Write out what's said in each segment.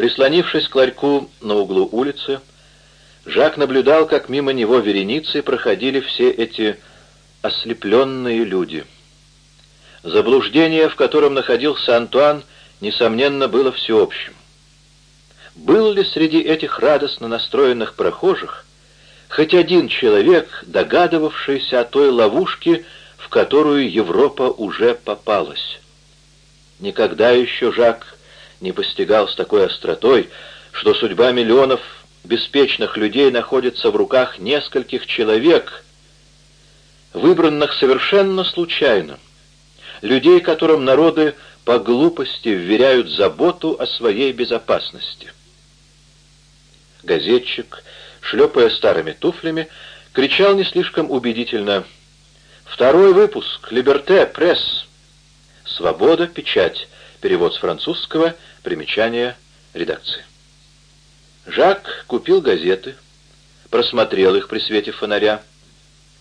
Прислонившись к ларьку на углу улицы, Жак наблюдал, как мимо него вереницей проходили все эти ослепленные люди. Заблуждение, в котором находился Антуан, несомненно, было всеобщим. Был ли среди этих радостно настроенных прохожих хоть один человек, догадывавшийся о той ловушке, в которую Европа уже попалась? Никогда еще Жак не постигал с такой остротой, что судьба миллионов беспечных людей находится в руках нескольких человек, выбранных совершенно случайно, людей, которым народы по глупости вверяют заботу о своей безопасности. Газетчик, шлепая старыми туфлями, кричал не слишком убедительно «Второй выпуск! Либерте! Пресс!» «Свобода! Печать!» Перевод с французского, примечание редакции. Жак купил газеты, просмотрел их при свете фонаря.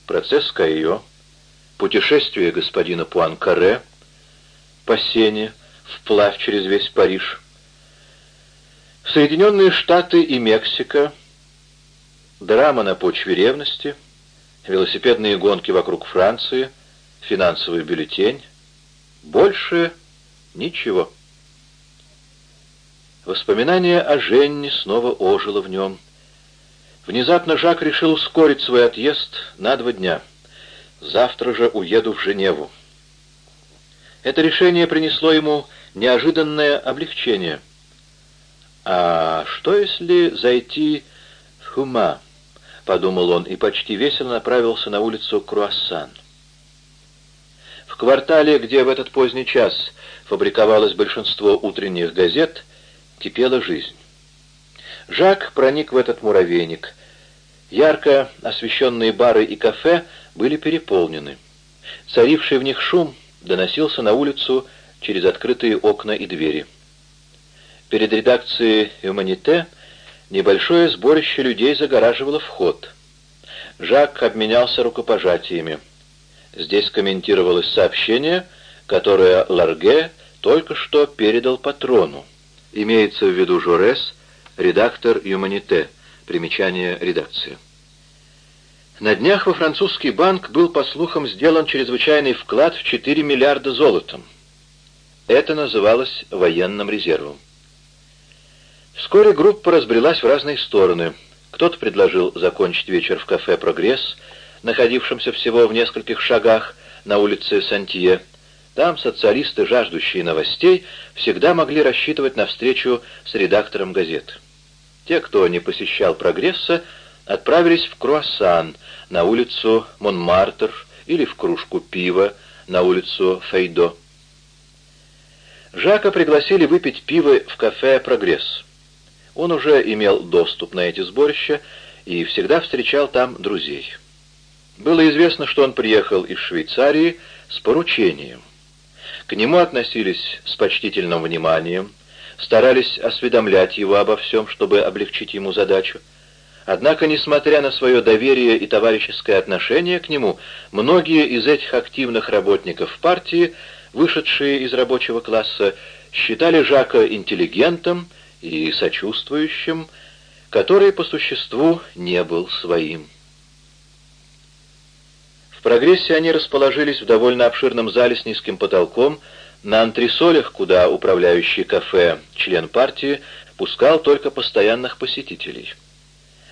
Процесс Кайо, путешествие господина Пуанкаре, по Сене, вплавь через весь Париж. Соединенные Штаты и Мексика, драма на почве ревности, велосипедные гонки вокруг Франции, финансовый бюллетень. Больше ничего. Воспоминание о Женне снова ожило в нем. Внезапно Жак решил ускорить свой отъезд на два дня. Завтра же уеду в Женеву. Это решение принесло ему неожиданное облегчение. «А что, если зайти в Хума?» — подумал он и почти весело направился на улицу Круассан. В квартале, где в этот поздний час фабриковалось большинство утренних газет, кипела жизнь. Жак проник в этот муравейник. Ярко освещенные бары и кафе были переполнены. Царивший в них шум доносился на улицу через открытые окна и двери. Перед редакцией «Юманите» небольшое сборище людей загораживало вход. Жак обменялся рукопожатиями. Здесь комментировалось сообщение, которое Ларге только что передал патрону. Имеется в виду Жорес, редактор «Юманите», примечание редакции. На днях во французский банк был, по слухам, сделан чрезвычайный вклад в 4 миллиарда золотом. Это называлось военным резервом. Вскоре группа разбрелась в разные стороны. Кто-то предложил закончить вечер в кафе «Прогресс», находившемся всего в нескольких шагах на улице Сантье, там социалисты, жаждущие новостей, всегда могли рассчитывать на встречу с редактором газет. Те, кто не посещал «Прогресса», отправились в Круассан на улицу Монмартр или в кружку пива на улицу Фейдо. Жака пригласили выпить пиво в кафе «Прогресс». Он уже имел доступ на эти сборища и всегда встречал там друзей. Было известно, что он приехал из Швейцарии с поручением. К нему относились с почтительным вниманием, старались осведомлять его обо всем, чтобы облегчить ему задачу. Однако, несмотря на свое доверие и товарищеское отношение к нему, многие из этих активных работников партии, вышедшие из рабочего класса, считали Жака интеллигентом и сочувствующим, который по существу не был своим. В прогрессе они расположились в довольно обширном зале с низким потолком, на антресолях, куда управляющий кафе, член партии, пускал только постоянных посетителей.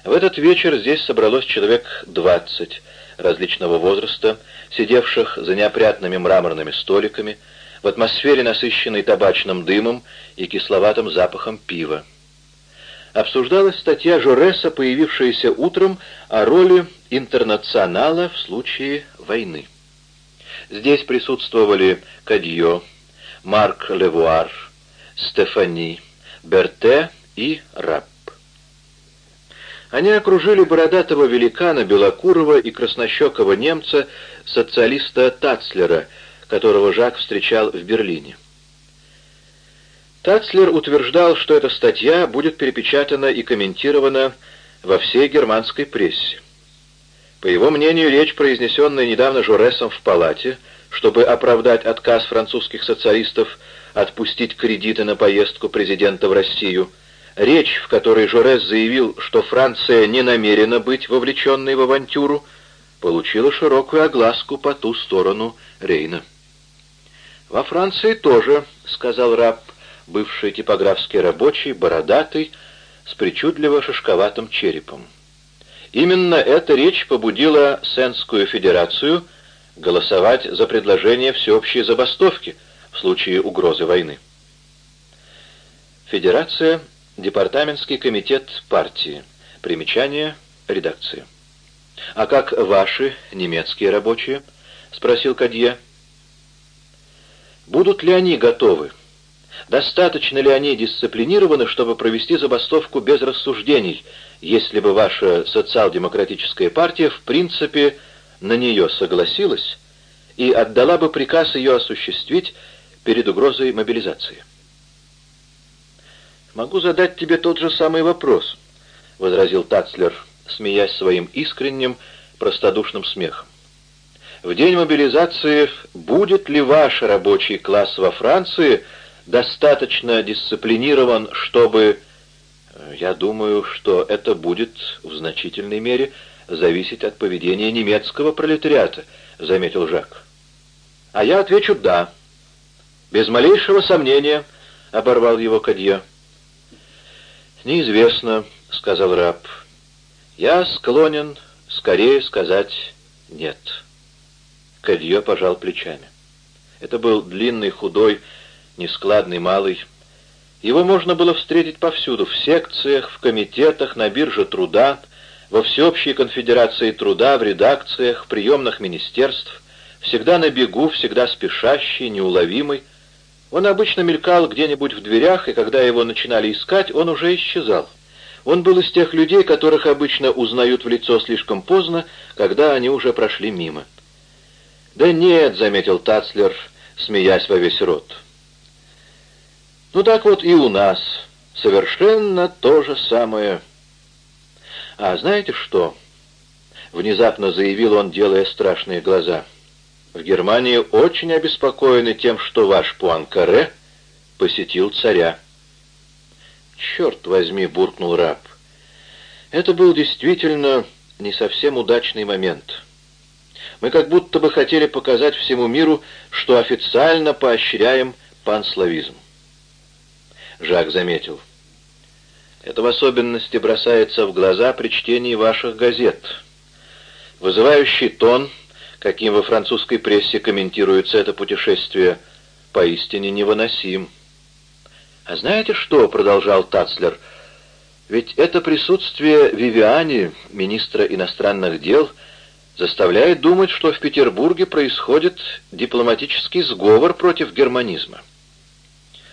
В этот вечер здесь собралось человек двадцать различного возраста, сидевших за неопрятными мраморными столиками, в атмосфере, насыщенной табачным дымом и кисловатым запахом пива обсуждалась статья Жореса, появившаяся утром, о роли интернационала в случае войны. Здесь присутствовали Кадьо, Марк Левуар, Стефани, Берте и Рапп. Они окружили бородатого великана, белокурого и краснощекого немца, социалиста Тацлера, которого Жак встречал в Берлине. Тацлер утверждал, что эта статья будет перепечатана и комментирована во всей германской прессе. По его мнению, речь, произнесенная недавно Жоресом в палате, чтобы оправдать отказ французских социалистов отпустить кредиты на поездку президента в Россию, речь, в которой Жорес заявил, что Франция не намерена быть вовлеченной в авантюру, получила широкую огласку по ту сторону Рейна. «Во Франции тоже», — сказал раб, бывший типографский рабочий, бородатый, с причудливо шишковатым черепом. Именно эта речь побудила Сенскую Федерацию голосовать за предложение всеобщей забастовки в случае угрозы войны. Федерация, Департаментский комитет партии. Примечание, редакция. «А как ваши немецкие рабочие?» — спросил Кадье. «Будут ли они готовы? Достаточно ли они дисциплинированы, чтобы провести забастовку без рассуждений, если бы ваша социал-демократическая партия в принципе на нее согласилась и отдала бы приказ ее осуществить перед угрозой мобилизации?» «Могу задать тебе тот же самый вопрос», — возразил Тацлер, смеясь своим искренним, простодушным смехом. «В день мобилизации будет ли ваш рабочий класс во Франции достаточно дисциплинирован, чтобы...» «Я думаю, что это будет в значительной мере зависеть от поведения немецкого пролетариата», — заметил Жак. «А я отвечу «да». «Без малейшего сомнения», — оборвал его Кадье. «Неизвестно», — сказал раб. «Я склонен скорее сказать «нет». Кадье пожал плечами. Это был длинный, худой, нескладный малый. Его можно было встретить повсюду, в секциях, в комитетах, на бирже труда, во всеобщей конфедерации труда, в редакциях, в приемных министерств, всегда на бегу, всегда спешащий, неуловимый, он обычно мелькал где-нибудь в дверях, и когда его начинали искать, он уже исчезал. Он был из тех людей, которых обычно узнают в лицо слишком поздно, когда они уже прошли мимо. «Да нет», — заметил Тацлер, смеясь во весь рот. «Ну так вот и у нас совершенно то же самое». «А знаете что?» — внезапно заявил он, делая страшные глаза — в Германии очень обеспокоены тем, что ваш Пуанкаре посетил царя. «Черт возьми!» — буркнул раб. Это был действительно не совсем удачный момент. Мы как будто бы хотели показать всему миру, что официально поощряем панславизм. Жак заметил. Это в особенности бросается в глаза при чтении ваших газет. Вызывающий тон — каким во французской прессе комментируется это путешествие, поистине невыносим. «А знаете что?» — продолжал Тацлер. «Ведь это присутствие Вивиани, министра иностранных дел, заставляет думать, что в Петербурге происходит дипломатический сговор против германизма».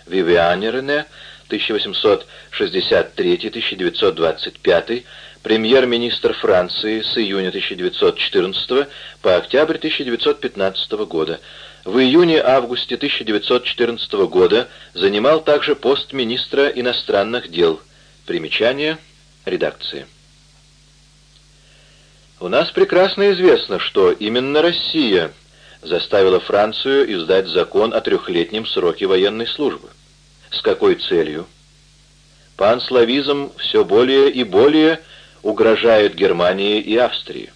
Вивиани Рене, 1863-1925, премьер-министр Франции с июня 1914 по октябрь 1915 года. В июне-августе 1914 года занимал также пост министра иностранных дел. Примечание редакции. У нас прекрасно известно, что именно Россия заставила Францию издать закон о трехлетнем сроке военной службы. С какой целью? Панславизм все более и более угрожает Германии и Австрии.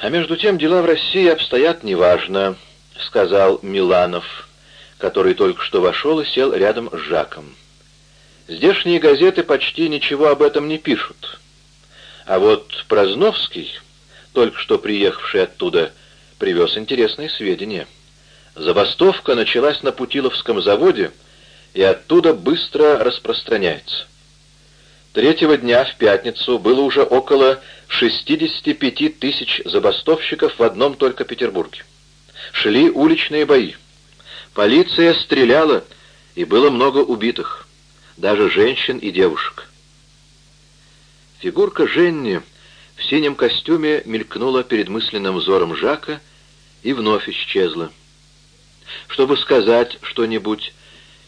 «А между тем дела в России обстоят неважно», — сказал Миланов, который только что вошел и сел рядом с Жаком. «Здешние газеты почти ничего об этом не пишут. А вот Прозновский, только что приехавший оттуда, привез интересные сведения. Забастовка началась на Путиловском заводе и оттуда быстро распространяется. Третьего дня, в пятницу, было уже около 65 тысяч забастовщиков в одном только Петербурге. Шли уличные бои. Полиция стреляла, и было много убитых, даже женщин и девушек. Фигурка Женни в синем костюме мелькнула перед мысленным взором Жака и вновь исчезла. Чтобы сказать что-нибудь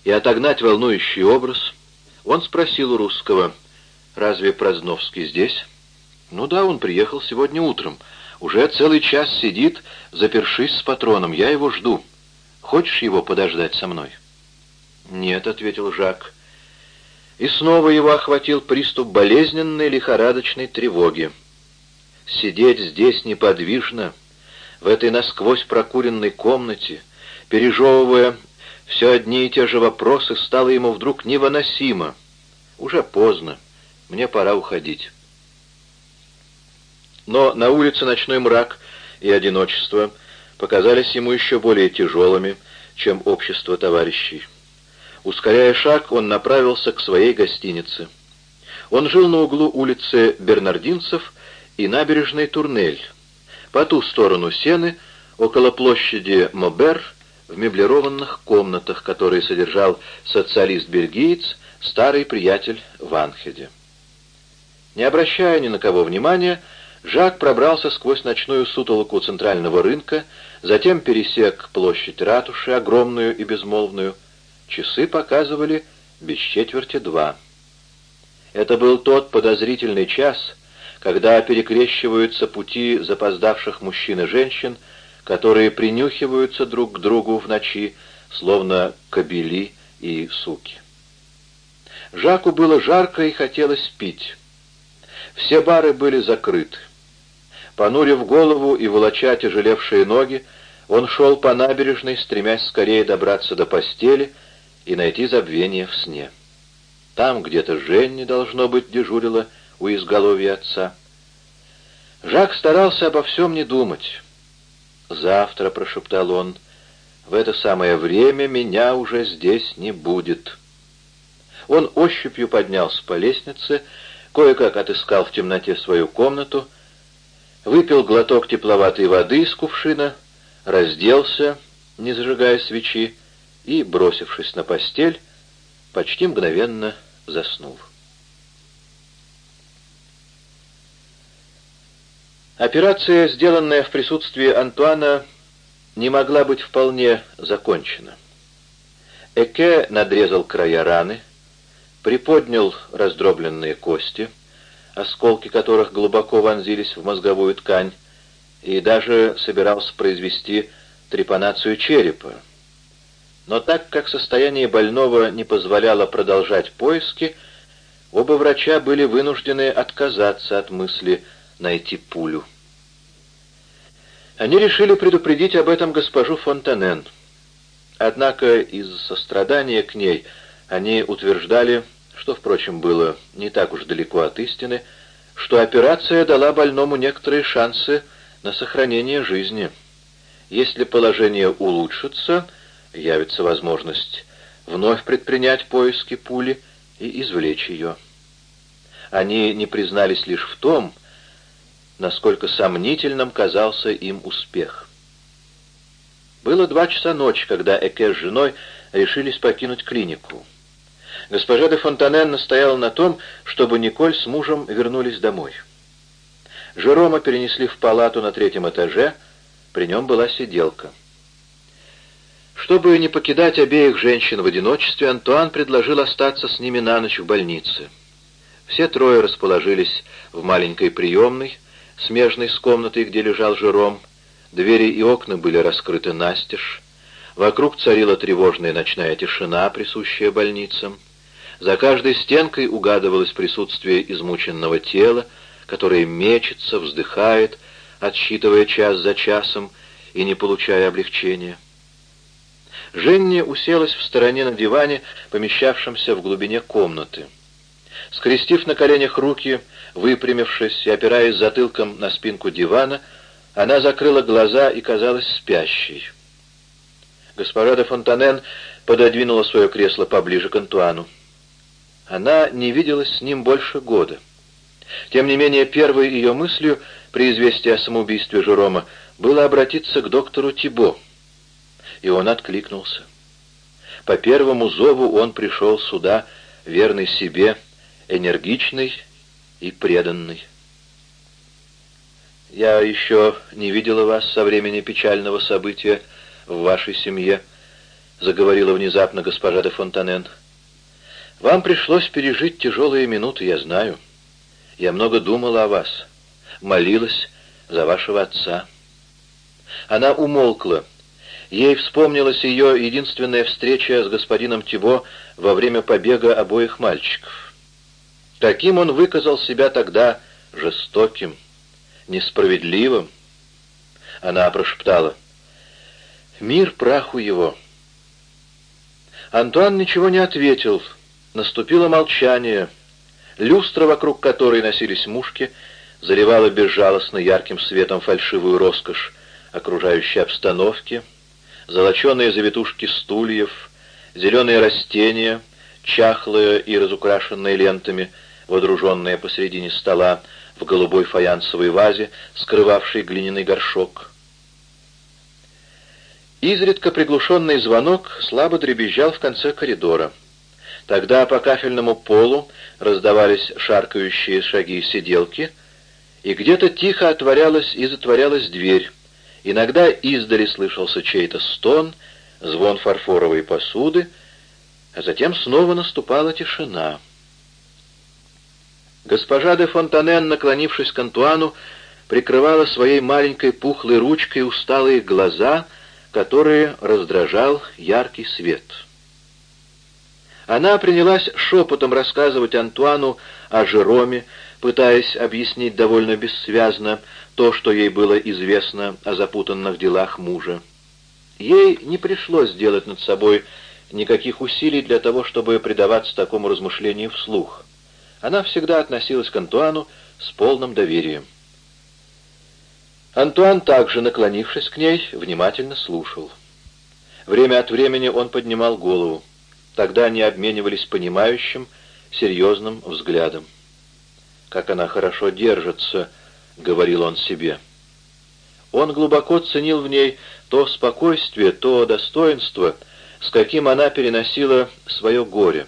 и отогнать волнующий образ, он спросил у русского — «Разве Праздновский здесь?» «Ну да, он приехал сегодня утром. Уже целый час сидит, запершись с патроном. Я его жду. Хочешь его подождать со мной?» «Нет», — ответил Жак. И снова его охватил приступ болезненной лихорадочной тревоги. Сидеть здесь неподвижно, в этой насквозь прокуренной комнате, пережевывая все одни и те же вопросы, стало ему вдруг невыносимо. Уже поздно, мне пора уходить. Но на улице ночной мрак и одиночество показались ему еще более тяжелыми, чем общество товарищей. Ускоряя шаг, он направился к своей гостинице. Он жил на углу улицы Бернардинцев и набережной Турнель, по ту сторону Сены, около площади Мобер, в меблированных комнатах, которые содержал социалист-бельгиец, старый приятель Ванхеде. Не обращая ни на кого внимания, Жак пробрался сквозь ночную сутолоку центрального рынка, затем пересек площадь ратуши, огромную и безмолвную, Часы показывали без четверти два. Это был тот подозрительный час, когда перекрещиваются пути запоздавших мужчин и женщин, которые принюхиваются друг к другу в ночи, словно кобели и суки. Жаку было жарко и хотелось пить. Все бары были закрыты. Понурив голову и волоча тяжелевшие ноги, он шел по набережной, стремясь скорее добраться до постели — и найти забвение в сне. Там где-то Женни, должно быть, дежурила у изголовья отца. Жак старался обо всем не думать. «Завтра», — прошептал он, — «в это самое время меня уже здесь не будет». Он ощупью поднялся по лестнице, кое-как отыскал в темноте свою комнату, выпил глоток тепловатой воды из кувшина, разделся, не зажигая свечи, и, бросившись на постель, почти мгновенно заснул. Операция, сделанная в присутствии Антуана, не могла быть вполне закончена. Эке надрезал края раны, приподнял раздробленные кости, осколки которых глубоко вонзились в мозговую ткань, и даже собирался произвести трепанацию черепа, но так как состояние больного не позволяло продолжать поиски, оба врача были вынуждены отказаться от мысли найти пулю. Они решили предупредить об этом госпожу Фонтанен. Однако из сострадания к ней они утверждали, что, впрочем, было не так уж далеко от истины, что операция дала больному некоторые шансы на сохранение жизни. Если положение улучшится, явится возможность вновь предпринять поиски пули и извлечь ее. Они не признались лишь в том, насколько сомнительным казался им успех. Было два часа ночи, когда Эке с женой решились покинуть клинику. Госпожа де Фонтанен настояла на том, чтобы Николь с мужем вернулись домой. Жерома перенесли в палату на третьем этаже, при нем была сиделка. Чтобы не покидать обеих женщин в одиночестве, Антуан предложил остаться с ними на ночь в больнице. Все трое расположились в маленькой приемной, смежной с комнатой, где лежал Жером. Двери и окна были раскрыты настежь. Вокруг царила тревожная ночная тишина, присущая больницам. За каждой стенкой угадывалось присутствие измученного тела, которое мечется, вздыхает, отсчитывая час за часом и не получая облегчения. Женни уселась в стороне на диване, помещавшемся в глубине комнаты. Скрестив на коленях руки, выпрямившись и опираясь затылком на спинку дивана, она закрыла глаза и казалась спящей. Госпожа де Фонтанен пододвинула свое кресло поближе к Антуану. Она не виделась с ним больше года. Тем не менее, первой ее мыслью при известии о самоубийстве Жерома было обратиться к доктору Тибо и он откликнулся. По первому зову он пришел сюда, верный себе, энергичный и преданный. «Я еще не видела вас со времени печального события в вашей семье», — заговорила внезапно госпожа де Фонтанен. «Вам пришлось пережить тяжелые минуты, я знаю. Я много думала о вас, молилась за вашего отца». Она умолкла, Ей вспомнилась ее единственная встреча с господином Тибо во время побега обоих мальчиков. Каким он выказал себя тогда жестоким, несправедливым. Она прошептала «Мир праху его». Антуан ничего не ответил. Наступило молчание. Люстра, вокруг которой носились мушки, заливала безжалостно ярким светом фальшивую роскошь окружающей обстановки, золоченые завитушки стульев, зеленые растения, чахлые и разукрашенные лентами, водруженные посредине стола в голубой фаянсовой вазе, скрывавшей глиняный горшок. Изредка приглушенный звонок слабо дребезжал в конце коридора. Тогда по кафельному полу раздавались шаркающие шаги сиделки, и где-то тихо отворялась и затворялась дверь. Иногда издали слышался чей-то стон, звон фарфоровой посуды, а затем снова наступала тишина. Госпожа де Фонтанен, наклонившись к Антуану, прикрывала своей маленькой пухлой ручкой усталые глаза, которые раздражал яркий свет. Она принялась шепотом рассказывать Антуану о Жероме, пытаясь объяснить довольно бессвязно то, что ей было известно о запутанных делах мужа. Ей не пришлось делать над собой никаких усилий для того, чтобы предаваться такому размышлению вслух. Она всегда относилась к Антуану с полным доверием. Антуан, также наклонившись к ней, внимательно слушал. Время от времени он поднимал голову. Тогда они обменивались понимающим, серьезным взглядом. «Как она хорошо держится», — говорил он себе. Он глубоко ценил в ней то спокойствие, то достоинство, с каким она переносила свое горе,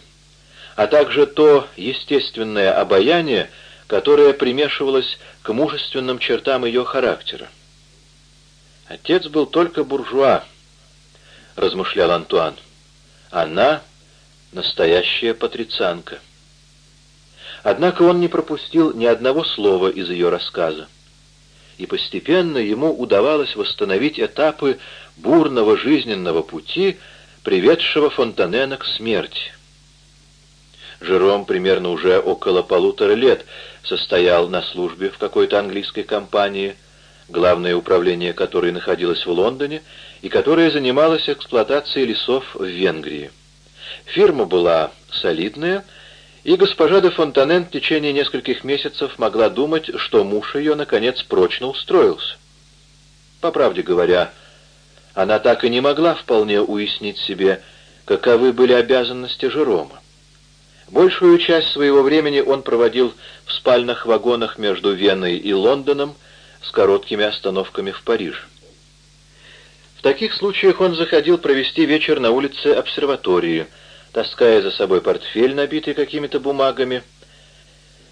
а также то естественное обаяние, которая примешивалась к мужественным чертам ее характера. «Отец был только буржуа», — размышлял Антуан. «Она — настоящая патрицианка». Однако он не пропустил ни одного слова из ее рассказа. И постепенно ему удавалось восстановить этапы бурного жизненного пути, приведшего Фонтанена к смерти. Жером примерно уже около полутора лет состоял на службе в какой-то английской компании, главное управление которой находилось в Лондоне и которое занималось эксплуатацией лесов в Венгрии. Фирма была солидная, и госпожа де Фонтанен в течение нескольких месяцев могла думать, что муж ее, наконец, прочно устроился. По правде говоря, она так и не могла вполне уяснить себе, каковы были обязанности Жерома. Большую часть своего времени он проводил в спальных вагонах между Веной и Лондоном с короткими остановками в Париж. В таких случаях он заходил провести вечер на улице обсерватории, таская за собой портфель, набитый какими-то бумагами.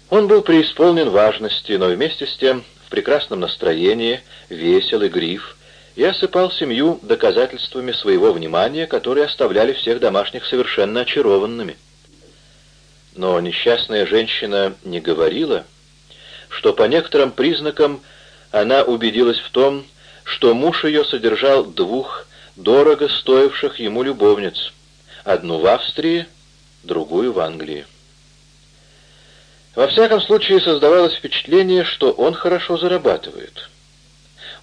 Он был преисполнен важности, но вместе с тем в прекрасном настроении, весел и гриф, и осыпал семью доказательствами своего внимания, которые оставляли всех домашних совершенно очарованными. Но несчастная женщина не говорила, что по некоторым признакам она убедилась в том, что муж ее содержал двух дорого стоивших ему любовниц, одну в Австрии, другую в Англии. Во всяком случае создавалось впечатление, что он хорошо зарабатывает.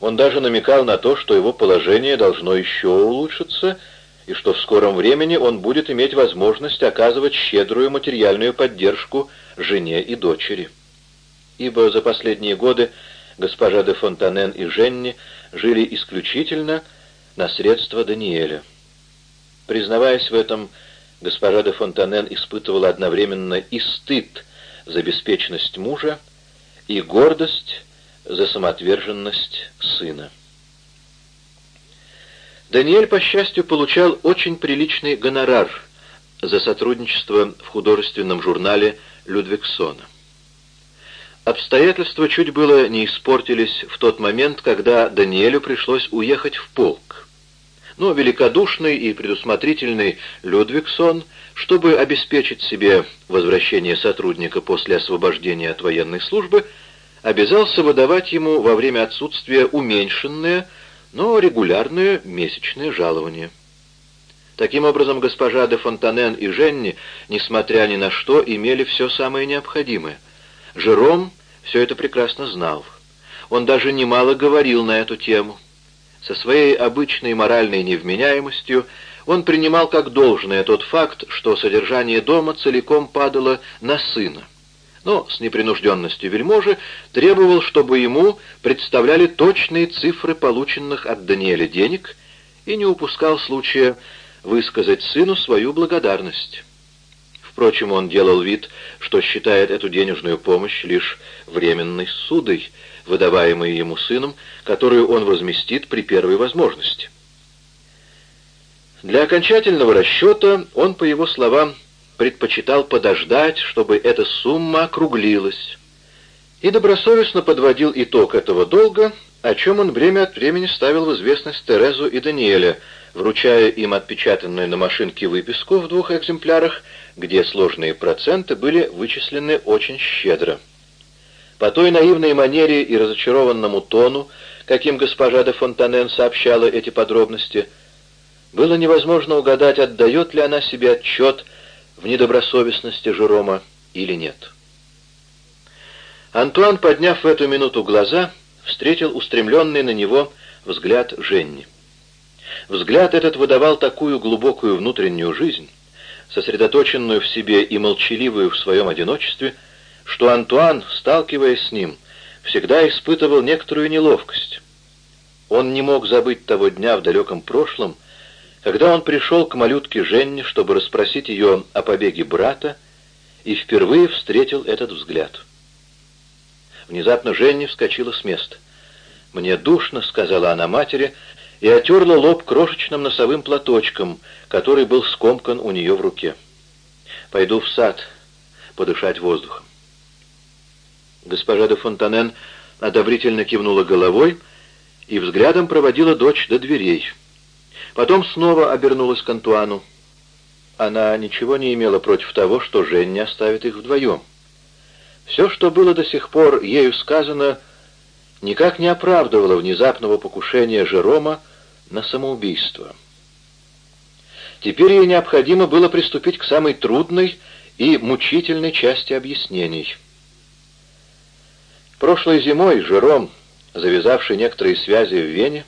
Он даже намекал на то, что его положение должно еще улучшиться, и что в скором времени он будет иметь возможность оказывать щедрую материальную поддержку жене и дочери. Ибо за последние годы госпожа де Фонтанен и Женни жили исключительно на средства Даниэля. Признаваясь в этом, госпожа де Фонтанен испытывала одновременно и стыд за беспечность мужа, и гордость за самоотверженность сына. Даниэль, по счастью, получал очень приличный гонорар за сотрудничество в художественном журнале Людвигсона. Обстоятельства чуть было не испортились в тот момент, когда Даниэлю пришлось уехать в полк. Но великодушный и предусмотрительный Людвигсон, чтобы обеспечить себе возвращение сотрудника после освобождения от военной службы, обязался выдавать ему во время отсутствия уменьшенное, но регулярное месячное жалование. Таким образом, госпожа де Фонтанен и Женни, несмотря ни на что, имели все самое необходимое. Жером все это прекрасно знал. Он даже немало говорил на эту тему. Со своей обычной моральной невменяемостью он принимал как должное тот факт, что содержание дома целиком падало на сына. Но с непринужденностью вельможи требовал, чтобы ему представляли точные цифры полученных от Даниэля денег и не упускал случая высказать сыну свою благодарность. Впрочем, он делал вид, что считает эту денежную помощь лишь временной судой, выдаваемой ему сыном, которую он возместит при первой возможности. Для окончательного расчета он, по его словам, предпочитал подождать, чтобы эта сумма округлилась, и добросовестно подводил итог этого долга, о чем он время от времени ставил в известность Терезу и Даниэля, вручая им отпечатанную на машинке выписку в двух экземплярах, где сложные проценты были вычислены очень щедро. По той наивной манере и разочарованному тону, каким госпожа де Фонтанен сообщала эти подробности, было невозможно угадать, отдает ли она себе отчет в недобросовестности Жерома или нет. Антуан, подняв в эту минуту глаза, встретил устремленный на него взгляд Женни. Взгляд этот выдавал такую глубокую внутреннюю жизнь, сосредоточенную в себе и молчаливую в своем одиночестве, что Антуан, сталкиваясь с ним, всегда испытывал некоторую неловкость. Он не мог забыть того дня в далеком прошлом, когда он пришел к малютке Женне, чтобы расспросить ее о побеге брата, и впервые встретил этот взгляд. Внезапно Женни вскочила с места. «Мне душно», — сказала она матери, и отерла лоб крошечным носовым платочком, который был скомкан у нее в руке. «Пойду в сад подышать воздухом». Госпожа де Фонтанен одобрительно кивнула головой и взглядом проводила дочь до дверей. Потом снова обернулась к Антуану. Она ничего не имела против того, что Жень не оставит их вдвоем. Все, что было до сих пор ею сказано, никак не оправдывало внезапного покушения Жерома на самоубийство. Теперь ей необходимо было приступить к самой трудной и мучительной части объяснений. Прошлой зимой Жером, завязавший некоторые связи в Вене,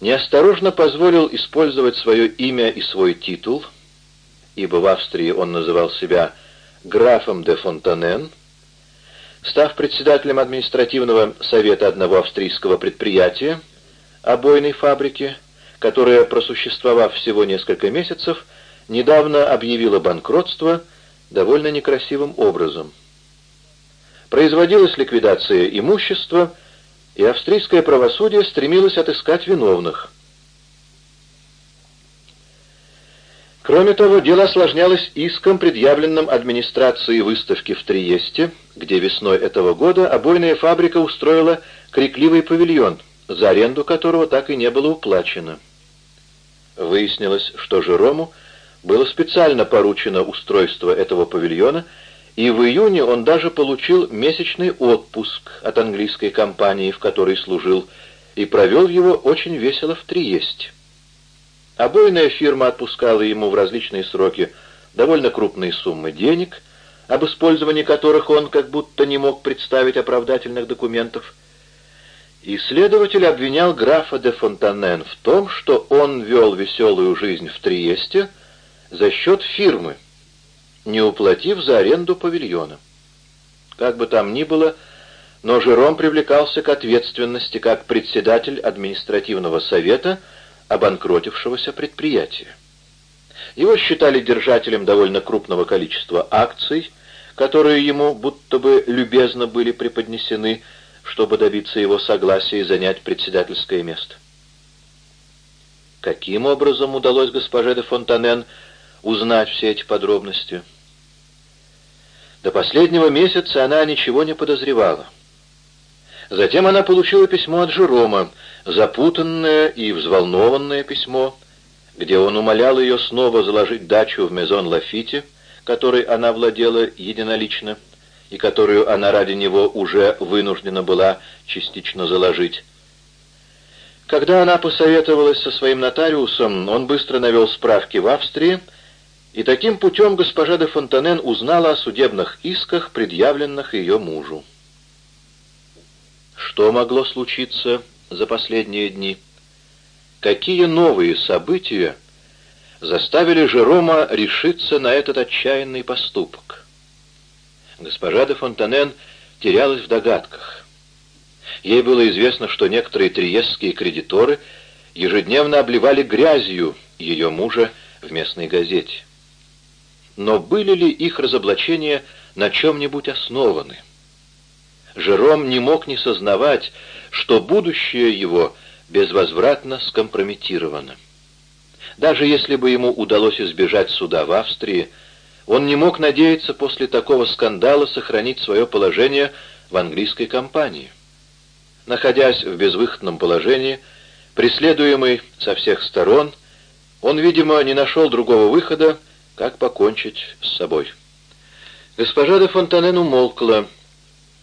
неосторожно позволил использовать свое имя и свой титул, ибо в Австрии он называл себя графом де Фонтанен, став председателем административного совета одного австрийского предприятия, обойной фабрики, которая, просуществовав всего несколько месяцев, недавно объявила банкротство довольно некрасивым образом. Производилась ликвидация имущества, и австрийское правосудие стремилось отыскать виновных. Кроме того, дело осложнялось иском, предъявленным администрацией выставки в Триесте, где весной этого года обойная фабрика устроила крикливый павильон, за аренду которого так и не было уплачено. Выяснилось, что Жерому было специально поручено устройство этого павильона, и в июне он даже получил месячный отпуск от английской компании, в которой служил, и провел его очень весело в Триесте. Обойная фирма отпускала ему в различные сроки довольно крупные суммы денег, об использовании которых он как будто не мог представить оправдательных документов. И следователь обвинял графа де Фонтанен в том, что он вел веселую жизнь в Триесте за счет фирмы, не уплатив за аренду павильона. Как бы там ни было, но Жером привлекался к ответственности как председатель административного совета обанкротившегося предприятия. Его считали держателем довольно крупного количества акций, которые ему будто бы любезно были преподнесены, чтобы добиться его согласия и занять председательское место. Каким образом удалось госпоже де Фонтанен узнать все эти подробности? До последнего месяца она ничего не подозревала. Затем она получила письмо от Жерома, запутанное и взволнованное письмо, где он умолял ее снова заложить дачу в Мезон Лафите, которой она владела единолично, и которую она ради него уже вынуждена была частично заложить. Когда она посоветовалась со своим нотариусом, он быстро навел справки в Австрии, и таким путем госпожа де Фонтанен узнала о судебных исках, предъявленных ее мужу. Что могло случиться за последние дни? Какие новые события заставили Жерома решиться на этот отчаянный поступок? Госпожа де Фонтанен терялась в догадках. Ей было известно, что некоторые триестские кредиторы ежедневно обливали грязью ее мужа в местной газете. Но были ли их разоблачения на чем-нибудь основаны? Жером не мог не сознавать, что будущее его безвозвратно скомпрометировано. Даже если бы ему удалось избежать суда в Австрии, он не мог надеяться после такого скандала сохранить свое положение в английской компании. Находясь в безвыходном положении, преследуемый со всех сторон, он, видимо, не нашел другого выхода, как покончить с собой. Госпожа де Фонтанен умолкла.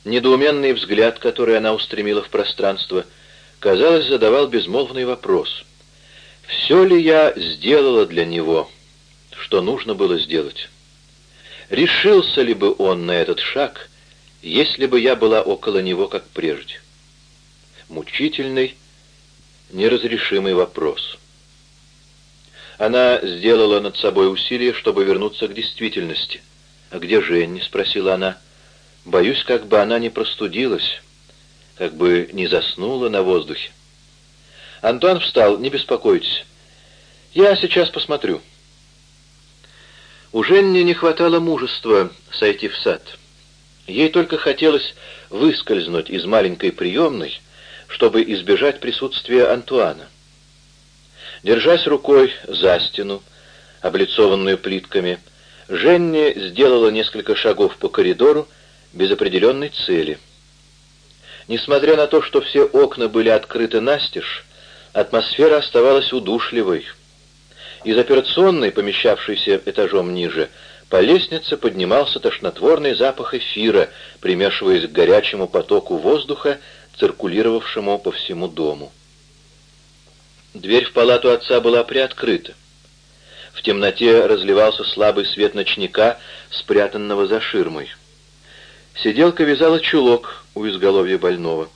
Недоуменный взгляд, который она устремила в пространство, казалось, задавал безмолвный вопрос. «Все ли я сделала для него, что нужно было сделать? Решился ли бы он на этот шаг, если бы я была около него, как прежде?» мучительный, неразрешимый вопрос. Она сделала над собой усилие, чтобы вернуться к действительности. «А где Женни?» — спросила она. «Боюсь, как бы она не простудилась, как бы не заснула на воздухе». Антуан встал, не беспокойтесь. «Я сейчас посмотрю». У Женни не хватало мужества сойти в сад. Ей только хотелось выскользнуть из маленькой приемной, чтобы избежать присутствия Антуана. Держась рукой за стену, облицованную плитками, Женни сделала несколько шагов по коридору без определенной цели. Несмотря на то, что все окна были открыты настежь, атмосфера оставалась удушливой. Из операционной, помещавшейся этажом ниже, по лестнице поднимался тошнотворный запах эфира, примешиваясь к горячему потоку воздуха, циркулировавшему по всему дому. Дверь в палату отца была приоткрыта. В темноте разливался слабый свет ночника, спрятанного за ширмой. Сиделка вязала чулок у изголовья больного.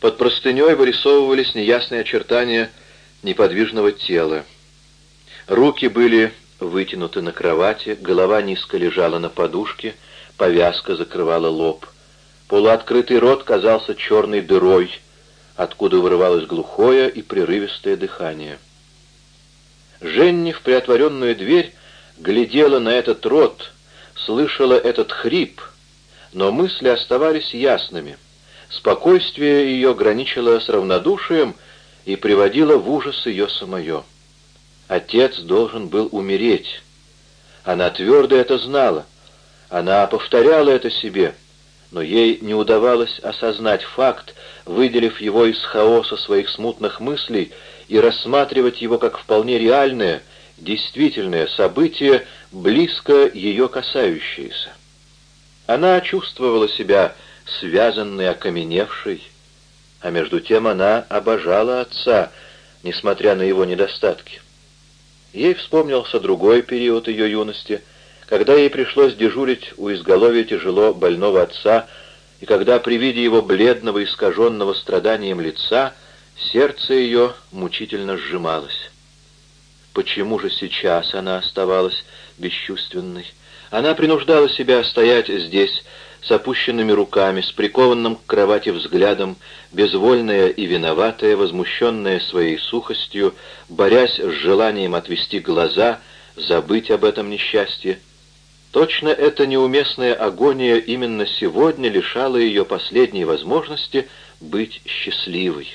Под простыней вырисовывались неясные очертания неподвижного тела. Руки были вытянуты на кровати, голова низко лежала на подушке, повязка закрывала лоб. Полуоткрытый рот казался черной дырой, откуда вырывалось глухое и прерывистое дыхание. Женни в приотворенную дверь глядела на этот рот, слышала этот хрип, но мысли оставались ясными. Спокойствие ее граничило с равнодушием и приводило в ужас ее самое. Отец должен был умереть. Она твердо это знала. Она повторяла это себе — но ей не удавалось осознать факт, выделив его из хаоса своих смутных мыслей и рассматривать его как вполне реальное, действительное событие, близко ее касающееся. Она чувствовала себя связанной, окаменевшей, а между тем она обожала отца, несмотря на его недостатки. Ей вспомнился другой период ее юности — когда ей пришлось дежурить у изголовья тяжело больного отца, и когда при виде его бледного, искаженного страданием лица, сердце ее мучительно сжималось. Почему же сейчас она оставалась бесчувственной? Она принуждала себя стоять здесь, с опущенными руками, с прикованным к кровати взглядом, безвольная и виноватая, возмущенная своей сухостью, борясь с желанием отвести глаза, забыть об этом несчастье. Точно эта неуместная агония именно сегодня лишала ее последней возможности быть счастливой.